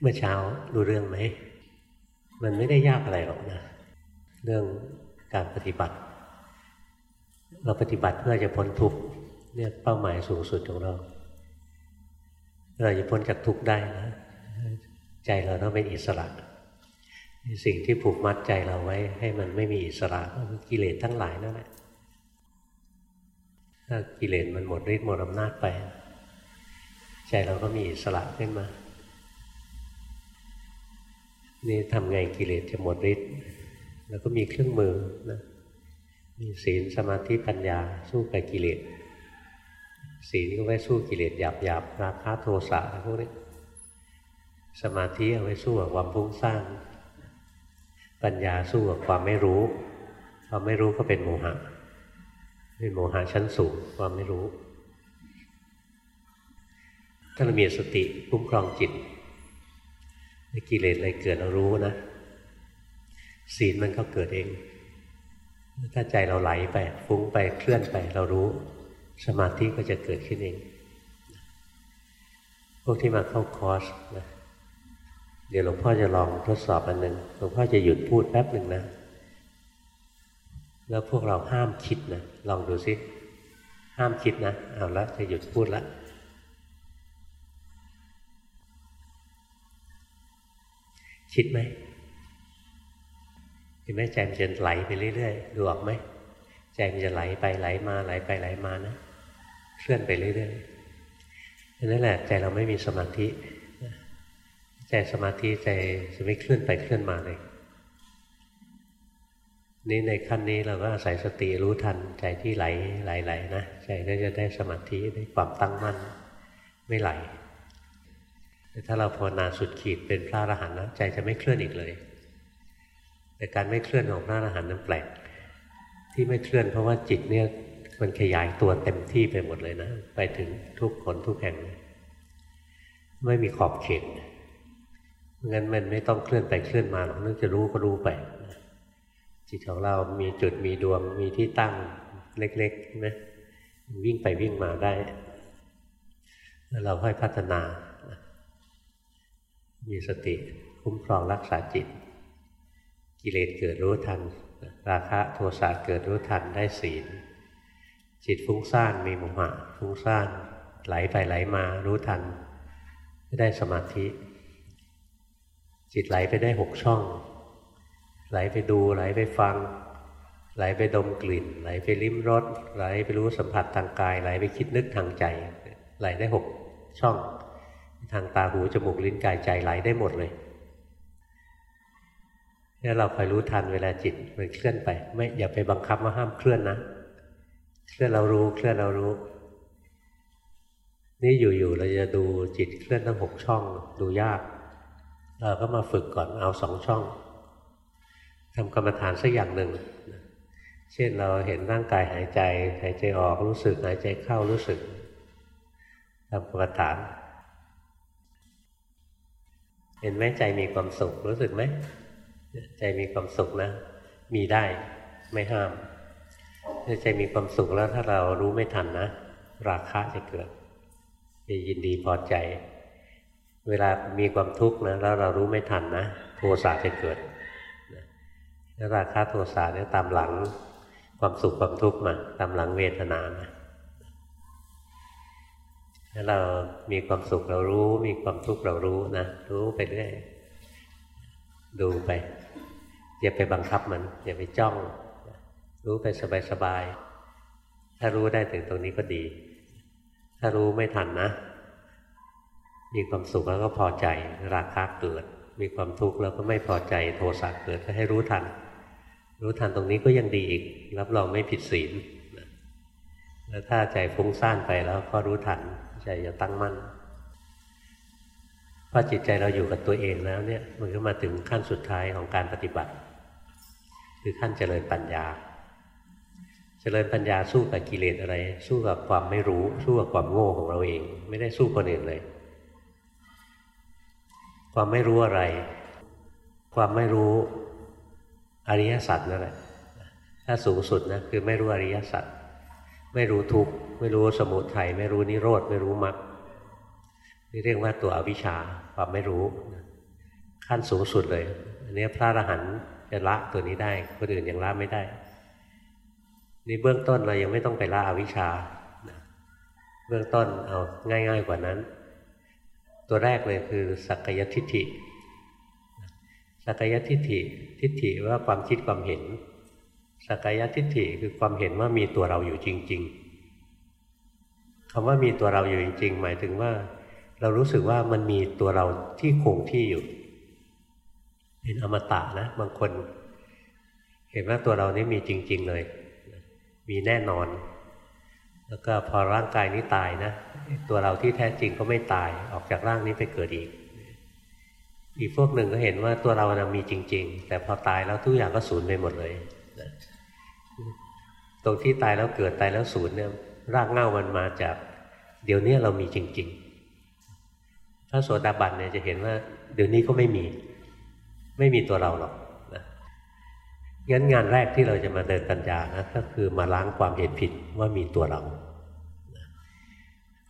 เมื่อเช้ารู้เรื่องไหม มันไม่ได้ยากอะไรหรอกนะ เรื่องการปฏิบัติ เราปฏิบัติเพื่อจะพ้นทุกข์เนี่ยเป้าหมายสูงสุดของเรา เราจะพ้นจากทุกข์ได้นะ ใจเราต้องเป็นอิสระ สิ่งที่ผูกมัดใจเราไว้ ให้มันไม่มีอิสระก็กิเลสทั้งหลายนั่นแหละถ้ากิเลสมันหมดฤทธิ์หมดอำนาจไป ใจเราก็มีอิสระขึ้นมา นี่ทำไงกิเลสจะหมดฤทธิ์แล้วก็มีเครื่องมือนะมีศีลสมาธิปัญญาสู้กับกิเลสศีลก็ไว้สู้กิเลสหยาบหยาบราคะโทสะพวกนี้สมาธิเอาไว้สู้กับความฟุ้งซ่านปัญญาสู้กับความไม่รู้ ความไม่รู้ก็เป็นโมหะเป็นโมหะชั้นสูงความไม่รู้ ถ้าเรามีสติคุ้มครองจิต กิเลสอะไรเกิดเรารู้นะศีลมันก็เกิดเอง ถ้าใจเราไหลไปฟุ้งไปเคลื่อนไปเรารู้ สมาธิก็จะเกิดขึ้นเอง พวกที่มาเข้าคอร์สนะเดี๋ยวหลวงพ่อจะลองทดสอบอันหนึ่งหลวงพ่อจะหยุดพูดแป๊บหนึ่งนะ แล้วพวกเราห้ามคิดนะ ลองดูซิ ห้ามคิดนะ เอาละจะหยุดพูดละ คิดไหมเห็นไหมใจมันจะไหลไปเรื่อยๆดูออกไหมใจมันจะไหลไปไหลมาไหลไปไหลมานะเคลื่อนไปเรื่อยๆนั่นแหละใจเราไม่มีสมาธิใจสมาธิใจจะไม่เคลื่อนไปเคลื่อนมาเลยนี่ในขั้นนี้เราก็อาศัยสติรู้ทันใจที่ไหลไหลๆนะใจก็จะได้สมาธิได้ความตั้งมั่นไม่ไหล ถ้าเราภาวนาสุดขีดเป็นพระอรหันต์นะใจจะไม่เคลื่อนอีกเลย แต่การไม่เคลื่อนของพระอรหันต์นั้นแปลก ที่ไม่เคลื่อนเพราะว่าจิตเนี่ยมันขยายตัวเต็มที่ไปหมดเลยนะ ไปถึงทุกคนทุกแห่งไม่มีขอบเขตงั้นมันไม่ต้องเคลื่อนไปเคลื่อนมาหรอกนึกจะรู้ก็รู้ไปจิตของเรามีจุดมีดวงมีที่ตั้งเล็กๆใช่ไหมวิ่งไปวิ่งมาได้ แล้วเราค่อยพัฒนา มีสติคุ้มครองรักษาจิต กิเลสเกิดรู้ทัน ราคะโทสะเกิดรู้ทันได้ศีล จิตฟุ้งซ่านมีโมหะฟุ้งซ่านไหลไปไหลมารู้ทันได้สมาธิ จิตไหลไปได้หกช่อง ไหลไปดูไหลไปฟัง ไหลไปดมกลิ่น ไหลไปลิ้มรสไหลไปรู้สัมผัสทางกาย ไหลไปคิดนึกทางใจ ไหลได้หกช่อง ทางตาหูจมูกลิ้นกายใจไหลได้หมดเลยนี่เราคอยรู้ทันเวลาจิตมันเคลื่อนไป ไม่อย่าไปบังคับว่าห้ามเคลื่อนนะ เคลื่อนเรารู้เคลื่อนเรารู้ นี่อยู่ๆเราจะดูจิตเคลื่อนทั้งหกช่อง ดูยาก เราก็มาฝึกก่อนเอาสองช่องทำกรรมฐานสักอย่างหนึ่งเช่นเราเห็นร่างกายหายใจ หายใจออกรู้สึกหายใจเข้ารู้สึกทำกรรมฐาน เห็นไหมใจมีความสุขรู้สึกไหมใจมีความสุขนะ มีได้ไม่ห้ามถ้าใจมีความสุขแล้วถ้าเรารู้ไม่ทันนะ ราคะจะเกิดจะยินดีพอใจ เวลามีความทุกข์นะแล้วเรารู้ไม่ทันนะ โทสะจะเกิดแล้วราคะโทสะเนี่ยตามหลังความสุขความทุกข์มาตามหลังเวทนานะ ถ้าเรามีความสุขเรารู้ มีความทุกข์เรารู้นะรู้ไปเรื่อยดูไปอย่าไปบังคับมันอย่าไปจ้อง รู้ไปสบายๆถ้ารู้ได้ถึงตรงนี้ก็ดี ถ้ารู้ไม่ทันนะ มีความสุขแล้วก็พอใจราคะเกิด มีความทุกข์แล้วก็ไม่พอใจโทสะเกิดก็ให้รู้ทัน รู้ทันตรงนี้ก็ยังดีอีก รับรองไม่ผิดศีลแล้วถ้าใจฟุ้งซ่านไปแล้วก็รู้ทัน ใจจะตั้งมั่นพอจิตใจเราอยู่กับตัวเองแล้วเนี่ย มันก็มาถึงขั้นสุดท้ายของการปฏิบัติ คือขั้นเจริญปัญญา เจริญปัญญาสู้กับกิเลสอะไร สู้กับความไม่รู้ สู้กับความโง่ของเราเอง ไม่ได้สู้คนอื่นเลย ความไม่รู้อะไร ความไม่รู้อริยสัจนั่นแหละถ้าสูงสุดนะคือไม่รู้อริยสัจไม่รู้ทุกข์ ไม่รู้สมุทัยไม่รู้นิโรธไม่รู้มรรคนี่เรียกว่าตัวอวิชชาความไม่รู้ ขั้นสูงสุดเลย อันนี้พระอรหันต์จะละตัวนี้ได้คนอื่นยังละไม่ได้ นี่เบื้องต้นเรายังไม่ต้องไปละอวิชชาเบื้องต้นเอาง่าย ๆ กว่านั้น ตัวแรกเลยคือสักยทิฏฐิสักยทิฏฐิทิฏฐิว่าความคิดความเห็นสักยทิฏฐิคือความเห็นว่ามีตัวเราอยู่จริง ๆ คำว่ามีตัวเราอยู่จริง ๆ หมายถึงว่า เรารู้สึกว่ามันมีตัวเราที่คงที่อยู่ เป็นอมตะนะ บางคน เห็นว่าตัวเรานี้มีจริง ๆ เลย มีแน่นอน แล้วก็พอร่างกายนี้ตายนะตัวเราที่แท้จริงก็ไม่ตายออกจากร่างนี้ไปเกิดอีก อีกพวกหนึ่งก็เห็นว่าตัวเรานะมีจริง ๆ แต่พอตายแล้วทุกอย่างก็สูญไปหมดเลยตรงที่ตายแล้วเกิดตายแล้วสูญเนี่ย รากเง้ามันมาจาก เดี๋ยวนี้เรามีจริง ๆ ถ้าโสดาบันเนี่ยจะเห็นว่า เดี๋ยวนี้ก็ไม่มี ไม่มีตัวเราหรอกนะงั้นงานแรกที่เราจะมาเดินปัญญานะก็คือมาล้างความเห็นผิดว่ามีตัวเรา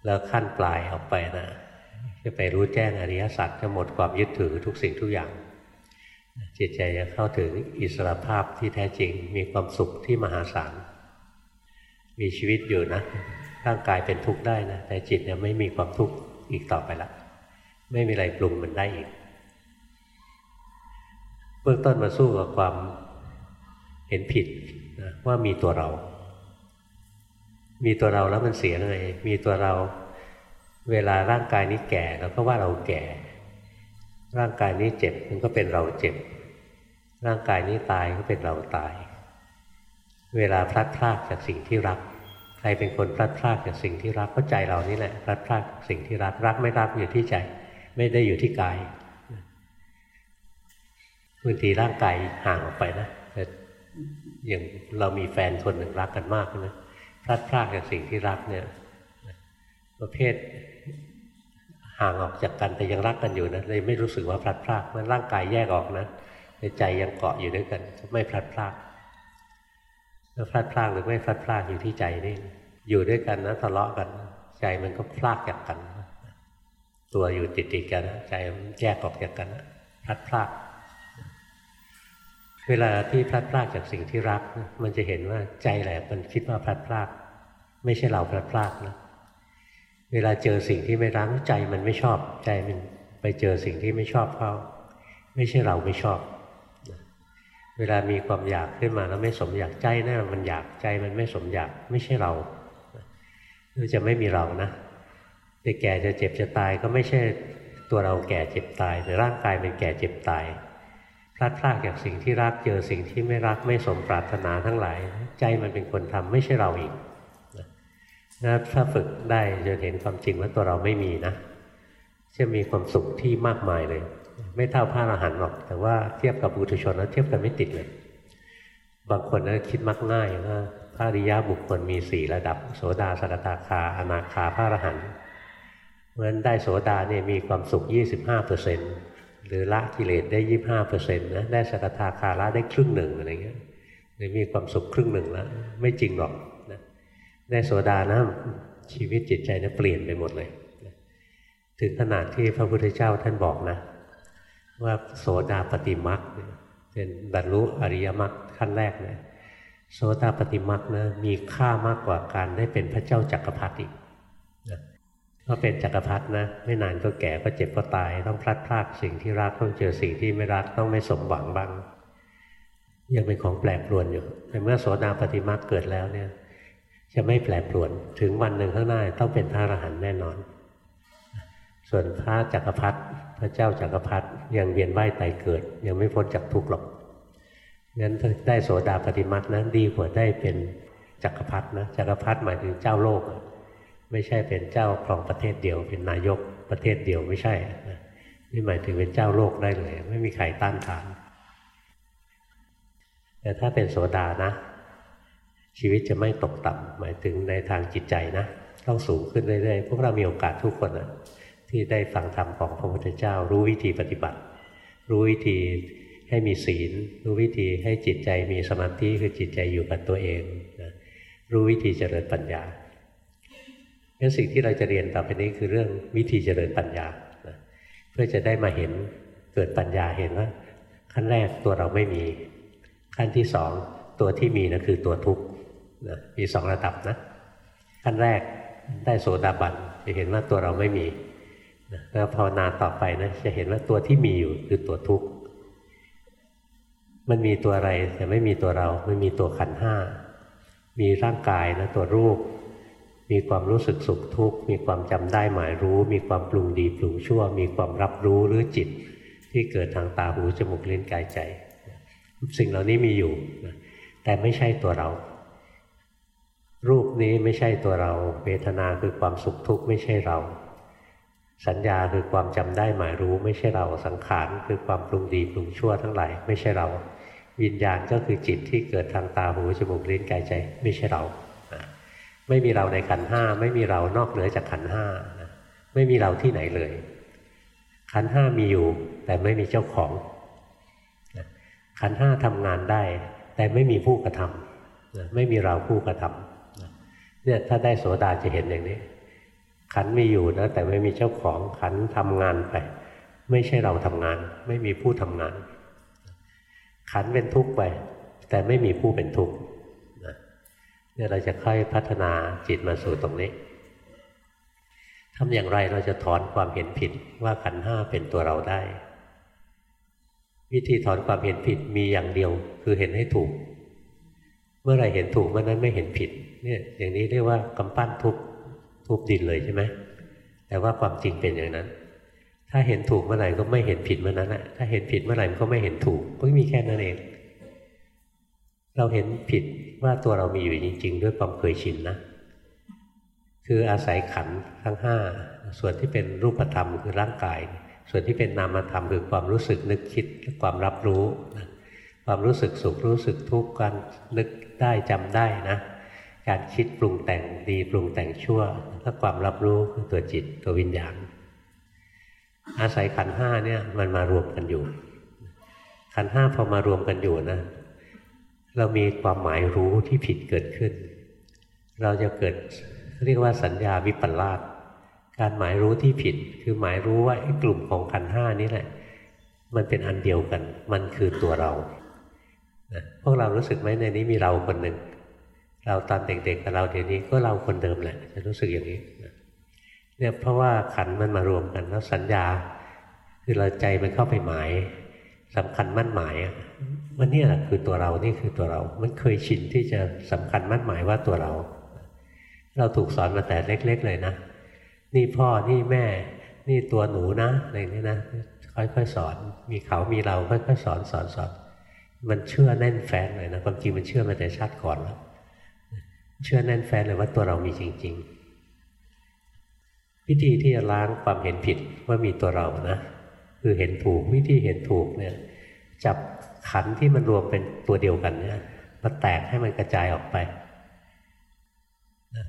แล้วขั้นปลายออกไปนะจะไปรู้แจ้งอริยสัจจะหมดความยึดถือทุกสิ่งทุกอย่าง จิตใจจะเข้าถึงอิสรภาพที่แท้จริงมีความสุขที่มหาศาล มีชีวิตอยู่นะร่างกายเป็นทุกข์ได้นะแต่จิตเนี่ยไม่มีความทุกข์อีกต่อไปละไม่มีอะไรปรุงมันได้อีกเบื้องต้นมาสู้กับความเห็นผิดนะว่ามีตัวเรา มีตัวเราแล้วมันเสียไงมีตัวเรา เวลาร่างกายนี้แก่เราก็ว่าเราแก่ ร่างกายนี้เจ็บมันก็เป็นเราเจ็บ ร่างกายนี้ตายก็เป็นเราตาย เวลาพลัดพรากจากสิ่งที่รัก ใครเป็นคนพลัดพรากจากสิ่งที่รักก็ใจเรานี่แหละพลัดพรากสิ่งที่รักรักไม่รักอยู่ที่ใจ ไม่ได้อยู่ที่กายบางทีร่างกายห่างออกไปนะแต่อย่างเรามีแฟนคนหนึ่งรักกันมากนะพลัดพรากจากสิ่งที่รักเนี่ย ประเภทห่างออกจากกันแต่ยังรักกันอยู่นะเลยไม่รู้สึกว่าพลัดพรากมันร่างกายแยกออกนะในใจยังเกาะอยู่ด้วยกัน ไม่พลัดพราก พลัดพรากหรือไม่พลัดพรากอยู่ที่ใจนี่อยู่ด้วยกันนะทะเลาะกันใจมันก็พลากจากกัน ตัวอยู่ติดติดกันใจมันแยกออกจากกันพลัดพรากเวลาที่พลัดพรากจากสิ่งที่รัก มันจะเห็นว่าใจแหละมันคิดว่าพลัดพราก ไม่ใช่เราพลัดพรากนะเวลาเจอสิ่งที่ไม่รักใจมันไม่ชอบ ใจมันไปเจอสิ่งที่ไม่ชอบเขาไม่ใช่เราไม่ชอบ เวลามีความอยากขึ้นมาแล้วไม่สมอยากใจนะ่มันอยากใจมันไม่สมอยากไม่ใช่เราจะไม่มีเรานะจะแก่จะเจ็บจะตายก็ไม่ใช่ตัวเราแก่เจ็บตาย แต่ร่างกายเป็นแก่เจ็บตายพลัดพรากจากสิ่งที่รักเจอสิ่งที่ไม่รักไม่สมปรารถนาทั้งหลาย ใจมันเป็นคนทำไม่ใช่เราอีกนะถ้าฝึกได้จะเห็นความจริงว่าตัวเราไม่มีนะ จะมีความสุขที่มากมายเลย ไม่เท่าพระอรหันต์หรอก แต่ว่าเทียบกับบุตุชนแล้วเทียบกันไม่ติดเลย บางคนนะคิดมักง่ายว่าพระอริยบุคคลมีสี่ระดับ โสดาสกตาคา อนาคาพระอรหันต์เพราะฉะนั้นได้โสดาเนี่ยมีความสุข 25เปอร์เซ็นต์หรือละกิเลสได้ 25เปอร์เซ็นต์นะได้สกทาคาละได้ครึ่งหนึ่งอะไรเงี้ยหรือมีความสุขครึ่งหนึ่งแล้วไม่จริงหรอกนะได้โสดานะชีวิตจิตใจนะเปลี่ยนไปหมดเลย ถึงขนาดที่พระพุทธเจ้าท่านบอกนะ ว่าโสดาปฏิมักเป็นบรรลุอริยมรรคขั้นแรกเนะโสดาปฏิมักนะมีค่ามากกว่าการได้เป็นพระเจ้าจักรพรรดิอีกนะเพราะเป็นจักรพรรดินะ ไม่นานก็แก่ก็เจ็บก็ตาย ต้องพลัดพรากสิ่งที่รักต้องเจอสิ่งที่ไม่รักต้องไม่สมหวังบ้างยังเป็นของแปลกปรวนอยู่แต่เมื่อโสดาปฏิมักเกิดแล้วเนี่ย จะไม่แปรปรวน ถึงวันหนึ่งข้างหน้าต้องเป็นพระอรหันต์แน่นอน ส่วนพระจักรพรรดิพระเจ้าจักรพรรดิยังเวียนว่ายตายเกิด ยังไม่พ้นจากทุกข์หรอกงั้นได้โสดาปฏิมัตินะดีกว่าได้เป็นจักรพรรดินะจักรพรรดิหมายถึงเจ้าโลก ไม่ใช่เป็นเจ้าครองประเทศเดียว เป็นนายกประเทศเดียวไม่ใช่นี่หมายถึงเป็นเจ้าโลกได้เลย ไม่มีใครต้านทาน แต่ถ้าเป็นโสดานะ ชีวิตจะไม่ตกต่ำหมายถึงในทางจิตใจนะ ต้องสูงขึ้นเรื่อยๆพวกเรามีโอกาสทุกคนนะ ที่ได้ฟังธรรมของพระพุทธเจ้า รู้วิธีปฏิบัติ รู้วิธีให้มีศีล รู้วิธีให้จิตใจมีสมาธิคือจิตใจอยู่กับตัวเองนะรู้วิธีเจริญปัญญางั้นสิ่งที่เราจะเรียนต่อไปนี้คือเรื่องวิธีเจริญปัญญานะเพื่อจะได้มาเห็นเกิดปัญญาเห็นว่า ขั้นแรกตัวเราไม่มี ขั้นที่สองตัวที่มีนะคือตัวทุกข์นะมีสองระดับนะขั้นแรกได้โสดาบันจะเห็นว่าตัวเราไม่มี แล้วภาวนาต่อไปนะจะเห็นว่าตัวที่มีอยู่คือตัวทุกข์มันมีตัวอะไรแต่ไม่มีตัวเราไม่มีตัวขันห้ามีร่างกายนะตัวรูป มีความรู้สึกสุขทุกข์มีความจำได้หมายรู้ มีความปรุงดีปรุงชั่ว มีความรับรู้หรือจิต ที่เกิดทางตาหูจมูกลิ้นกายใจ สิ่งเหล่านี้มีอยู่ แต่ไม่ใช่ตัวเรา รูปนี้ไม่ใช่ตัวเราเวทนาคือความสุขทุกข์ไม่ใช่เรา สัญญาคือความจำได้หมายรู้ไม่ใช่เราสังขารคือความปรุงดีปรุงชั่วทั้งหลายไม่ใช่เรา วิญญาณก็คือจิตที่เกิดทางตาหูจมูกลิ้นกายใจ ไม่ใช่เรา ไม่มีเราในขันห้าไม่มีเรานอกเหนือจากขันห้าไม่มีเราที่ไหนเลย ขันห้ามีอยู่ แต่ไม่มีเจ้าของ ขันห้าทำงานได้ แต่ไม่มีผู้กระทำไม่มีเราผู้กระทำเนี่ยถ้าได้โสดาจะเห็นอย่างนี้ ขันมีอยู่นะแต่ไม่มีเจ้าของขันทำงานไป ไม่ใช่เราทำงาน ไม่มีผู้ทำงาน ขันเป็นทุกข์ไป แต่ไม่มีผู้เป็นทุกข์เนี่ยเราจะค่อยพัฒนาจิตมาสู่ตรงนี้ทำอย่างไรเราจะถอนความเห็นผิดว่าขันห้าเป็นตัวเราได้ วิธีถอนความเห็นผิดมีอย่างเดียวคือเห็นให้ถูก เมื่อไรเห็นถูกเมื่อนั้นไม่เห็นผิดเนี่ยอย่างนี้เรียกว่ากำปั้นทุบ ทุบดินเลยใช่ไหมแต่ว่าความจริงเป็นอย่างนั้น ถ้าเห็นถูกเมื่อไหร่ก็ไม่เห็นผิดเมื่อนั้นแหละถ้าเห็นผิดเมื่อไหร่มันก็ไม่เห็นถูกก็มีแค่นั้นเอง เราเห็นผิดว่าตัวเรามีอยู่จริง ๆ ด้วยความเคยชินนะคืออาศัยขันทั้งห้าส่วนที่เป็นรูปธรรมคือร่างกาย ส่วนที่เป็นนามธรรมคือความรู้สึกนึกคิดความรับรู้ความรู้สึกสุขรู้สึกทุกข์การนึกได้จำได้นะ การคิดปรุงแต่งดีปรุงแต่งชั่ว ถ้าความรับรู้คือตัวจิตตัววิญญาณ อาศัยขันห้าเนี่ยมันมารวมกันอยู่ ขันห้าพอมารวมกันอยู่นะ เรามีความหมายรู้ที่ผิดเกิดขึ้น เราจะเกิดเรียกว่าสัญญาวิปลาสการหมายรู้ที่ผิด คือหมายรู้ว่าไอ้กลุ่มของขันห้านี้แหละ มันเป็นอันเดียวกัน มันคือตัวเรานะพวกเรารู้สึกไหมในนี้มีเราคนหนึ่ง เราตอนเด็กๆกับเราเดี๋ยวนี้ก็เราคนเดิมแหละจะรู้สึกอย่างนี้เนี่ยเพราะว่าขันมันมารวมกันแล้วสัญญา คือเราใจมันเข้าไปหมายสำคัญมั่นหมายว่านี่แหละคือตัวเรานี่คือตัวเรา มันเคยชินที่จะสำคัญมั่นหมายว่าตัวเรา เราถูกสอนมาแต่เล็ก ๆ เลยนะ นี่พ่อนี่แม่ นี่ตัวหนูนะอะไรนี่นะค่อยๆสอน มีเขามีเราค่อยๆสอนสอนสอน มันเชื่อแน่นแฟ้นเลยนะความจริงมันเชื่อมาแต่ชาติก่อนแล้ว เชื่อแน่นแฟ้นเลยว่าตัวเรามีจริง ๆ วิธีที่จะล้างความเห็นผิดว่ามีตัวเรานะ คือเห็นถูกวิธีเห็นถูกเนี่ย จับขันที่มันรวมเป็นตัวเดียวกันเนี่ยมาแตกให้มันกระจายออกไป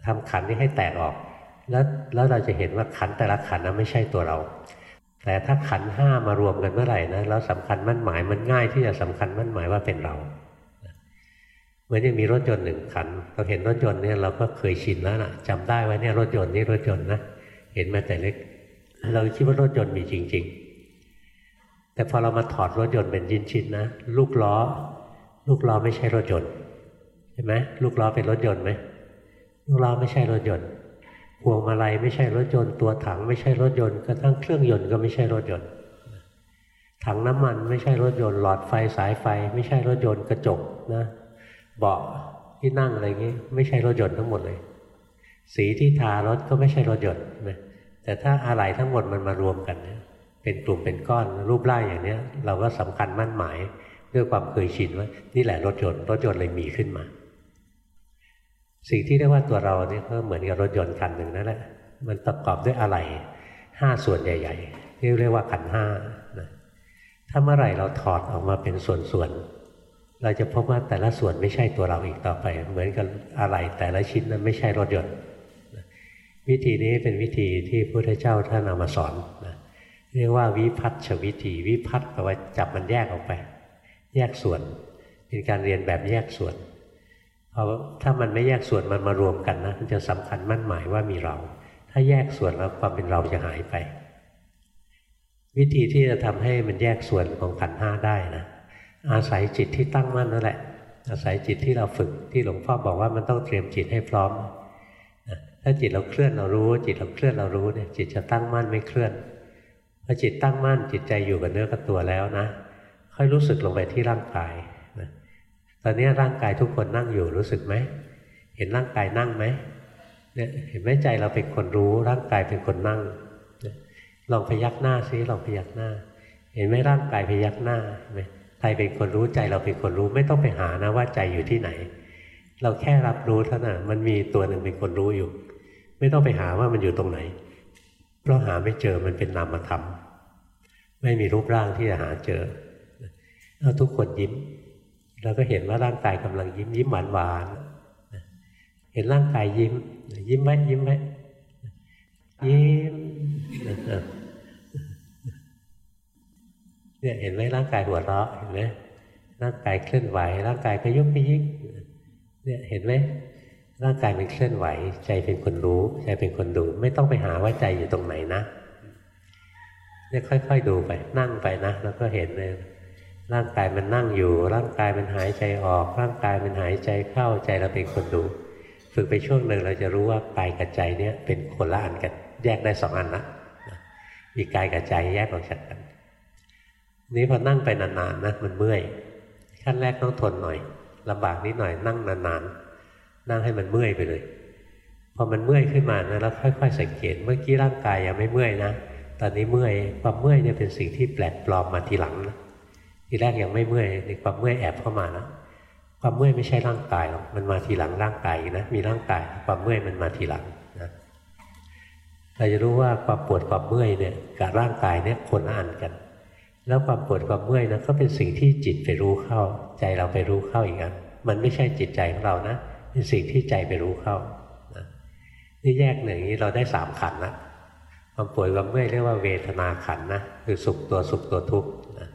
ทำขันนี้ให้แตกออก แล้วแล้วเราจะเห็นว่าขันแต่ละขันนั้นไม่ใช่ตัวเรา แต่ถ้าขันห้ามารวมกันเมื่อไหร่นะแล้วสำคัญมั่นหมายมันง่ายที่จะสำคัญมั่นหมายว่าเป็นเรา เหมือนจะมีรถยนต์หนึ่งคันเราเห็นรถยนต์เนี่ยเราก็เคยชินแล้วนะจำได้ว่าเนี่ยรถยนต์นี่รถยนต์นะเห็นมาแต่เล็ก เราคิดว่ารถยนต์มีจริง ๆ แต่พอเรามาถอดรถยนต์เป็นชิ้นๆนะลูกล้อ ลูกล้อไม่ใช่รถยนต์เห็นไหมลูกล้อเป็นรถยนต์ไหมลูกล้อไม่ใช่รถยนต์พวงมาลัยไม่ใช่รถยนต์ตัวถังไม่ใช่รถยนต์กระทั่งเครื่องยนต์ก็ไม่ใช่รถยนต์ ถังน้ำมันไม่ใช่รถยนต์หลอดไฟสายไฟ ไม่ใช่รถยนต์กระจกนะ เบาะที่นั่งอะไรเงี้ไม่ใช่รถยนต์ทั้งหมดเลย สีที่ทารถก็ไม่ใช่รถยนต์นะแต่ถ้าอะไรทั้งหมดมันมารวมกันเนี่ยเป็นกลุ่มเป็นก้อนรูปร่างอย่างเนี้ย เราก็สำคัญมั่นหมายด้วยความเคยชินว่านี่แหละรถยนต์รถยนต์เลยมีขึ้นมา สิ่งที่เรียกว่าตัวเราเนี่ยก็เหมือนกับรถยนต์คันหนึ่งนั่นแหละมันประกอบด้วยอะไรห้าส่วนใหญ่ ๆ ที่เรียกว่าขันห้านะถ้าเมื่อไหร่เราถอดออกมาเป็นส่วนๆ เราจะพบว่าแต่ละส่วนไม่ใช่ตัวเราอีกต่อไป เหมือนกับอะไรแต่ละชิ้นนั้นไม่ใช่รถยนต์วิธีนี้เป็นวิธีที่พระพุทธเจ้าท่านเอามาสอนนะเรียกว่าวิพัฒชวิธี วิพัฒแปลว่าจับมันแยกออกไป แยกส่วน เป็นการเรียนแบบแยกส่วนเพราะถ้ามันไม่แยกส่วนมันมารวมกันนะมันจะสำคัญมั่นหมายว่ามีเรา ถ้าแยกส่วนแล้วความเป็นเราจะหายไป วิธีที่จะทำให้มันแยกส่วนของขันห้าได้นะ อาศัยจิตที่ตั้งมั่นนั่นแหละ อาศัยจิตที่เราฝึกที่หลวงพ่อบอกว่ามันต้องเตรียมจิตให้พร้อมถ้าจิตเราเคลื่อนเรารู้ จิตเราเคลื่อนเรารู้เนี่ยจิตจะตั้งมั่นไม่เคลื่อนพอจิตตั้งมั่นจิตใจอยู่กับเนื้อกับตัวแล้วนะ ค่อยรู้สึกลงไปที่ร่างกายนะตอนนี้ร่างกายทุกคนนั่งอยู่รู้สึกไหมเห็นร่างกายนั่งไหมเนี่ยเห็นไหมใจเราเป็นคนรู้ร่างกายเป็นคนนั่งลองพยักหน้าซิลองพยักหน้า เห็นไหมร่างกายพยักหน้าเห็นไหม ใครเป็นคนรู้ใจเราเป็นคนรู้ไม่ต้องไปหานะว่าใจอยู่ที่ไหน เราแค่รับรู้เท่านั้นมันมีตัวหนึ่งเป็นคนรู้อยู่ ไม่ต้องไปหาว่ามันอยู่ตรงไหน เพราะหาไม่เจอมันเป็นนามธรรมไม่มีรูปร่างที่จะหาเจอเราทุกคนยิ้มเราก็เห็นว่าร่างกายกำลังยิ้มยิ้มหวานหวานเห็นร่างกายยิ้ม ยิ้มไหมยิ้มไหมยิ้ม เนี่ยเห็นไหมร่างกายหัวเราะเห็นไหมร่างกายเคลื่อนไหว ร่างกายก็ยุบไปยิกเนี่ยเห็นไหมร่างกายมันเคลื่อนไหว ใจเป็นคนรู้ใจเป็นคนดู ไม่ต้องไปหาว่าใจอยู่ตรงไหนนะเนี่ยค่อยๆดูไปนั่งไปนะแล้วก็เห็นเลยร่างกายมันนั่งอยู่ ร่างกายมันหายใจออก ร่างกายมันหายใจเข้าใจเราเป็นคนดู ฝึกไปช่วงหนึ่งเราจะรู้ว่ากายกับใจเนี่ยเป็นคนละอันกัน แยกได้สองอันละมีกายกับใจแยกออกจากกัน นี้พอนั่งไปนานๆนะมันเมื่อยขั้นแรกต้องทนหน่อยลำบากนิดหน่อยนั่งนานๆนั่งให้มันเมื่อยไปเลยพอมันเมื่อยขึ้นมานะแล้วค่อย ๆ สังเกตเมื่อกี้ร่างกายยังไม่เมื่อยนะตอนนี้เมื่อยความเมื่อยเนี่ยเป็นสิ่งที่แปลกปลอมมาทีหลังนะทีแรกยังไม่เมื่อยในความเมื่อยแอบเข้ามานะความเมื่อยไม่ใช่ร่างกายหรอกมันมาทีหลังร่างกายนะมีร่างกายความเมื่อยมันมาทีหลังนะเราจะรู้ว่าความปวดความเมื่อยเนี่ยกับร่างกายเนี่ยคนละอ่านกัน แล้วความปวดความเมื่อยนะก็เป็นสิ่งที่จิตไปรู้เข้า ใจเราไปรู้เข้าอีกอันมันไม่ใช่จิตใจของเรานะ เป็นสิ่งที่ใจไปรู้เข้านะนี่แยกหนึ่งนี้เราได้สามขันนะความปวดความเมื่อยเรียกว่าเวทนาขันนะคือสุขตัวสุขตัวทุกข์นะ